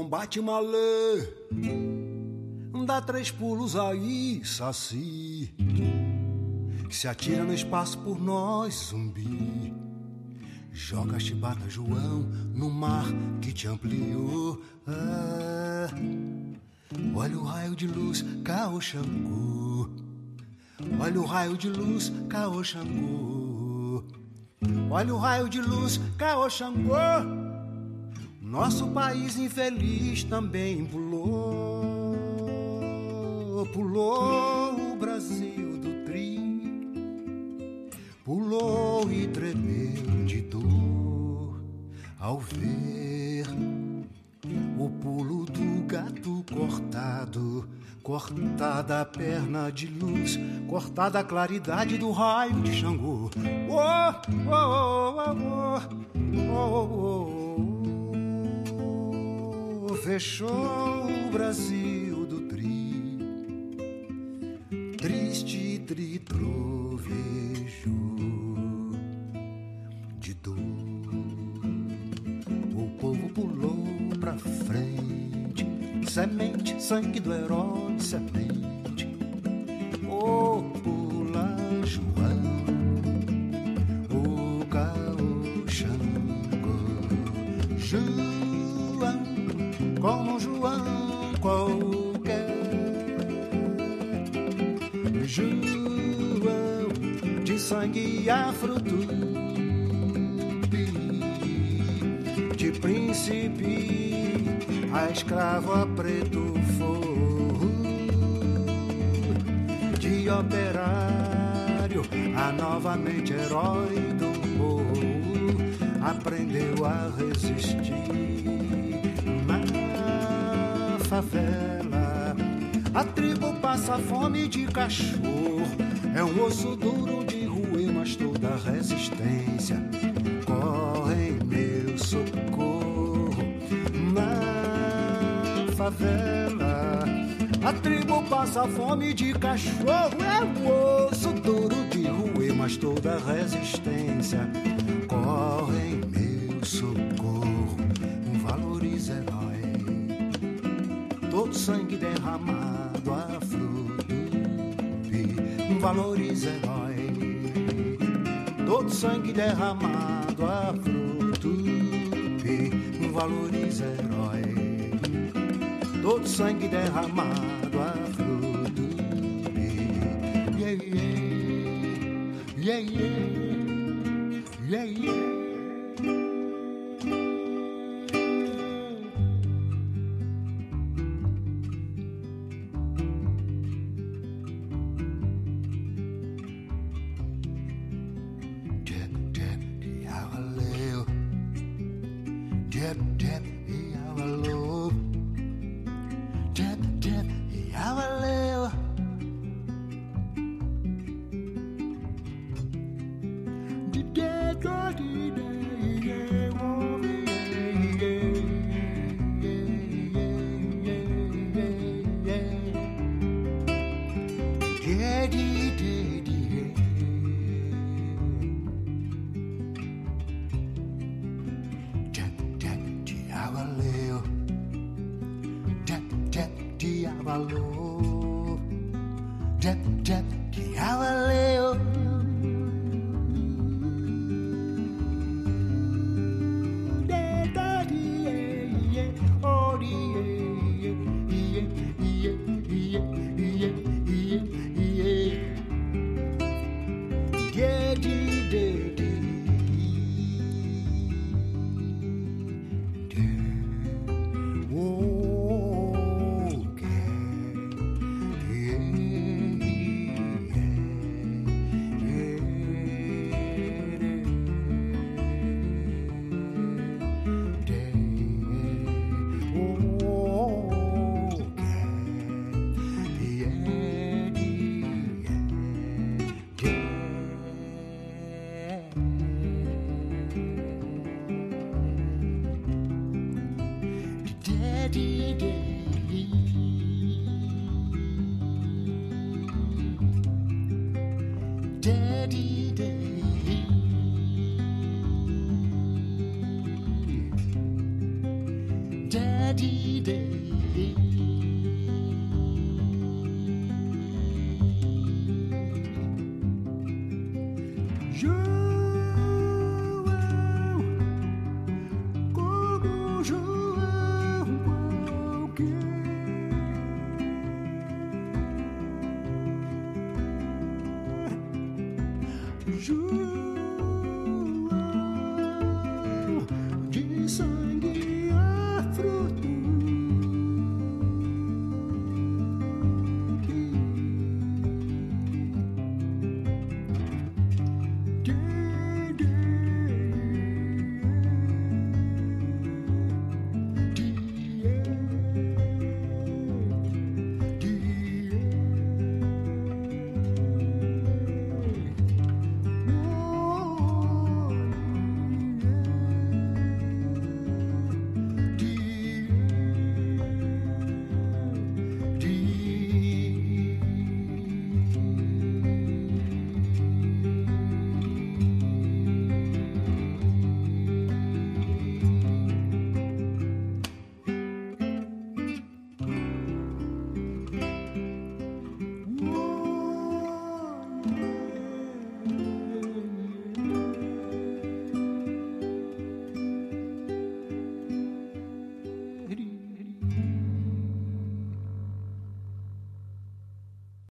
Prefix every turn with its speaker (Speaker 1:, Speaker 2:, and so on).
Speaker 1: Combate malê, dá três pulos aí, saci. Se atira no espaço por nós, zumbi. Joga a chibata, João, no mar que te ampliou. Ah, olha o raio de luz, Caô Xangô. Olha o raio de luz, Caô Xangô. Olha o raio de luz, Caô Xangô. Nosso país infeliz também pulou, pulou o Brasil do tri, pulou e tremeu de dor ao ver o pulo do gato cortado, cortada a perna de luz, cortada a claridade do raio de Xangô. Oh, oh, oh, oh, oh, oh, oh fechou o Brasil do tri, triste tritrovejo de dor. O povo pulou pra frente, semente, sangue do herói, semente. Oh, pula João, o caô Xangô como João qualquer. João de sangue afro-tupi, de príncipe a escravo a preto forro, de operário a novamente herói do morro, aprendeu a resistir favela. A tribo passa fome de cachorro. É um osso duro de roer, mas toda resistência corre em meu socorro. Na favela, a tribo passa fome de cachorro. É um osso duro de roer, mas toda resistência corre em meu socorro. Valorize herói todo sangue derramado a flor valoriza herói. Todo sangue derramado a flor valoriza herói. Todo sangue derramado a flor yeah, yeah, yeah, yeah, yeah, yeah. valor. Jep, jep, que. Daddy, daddy.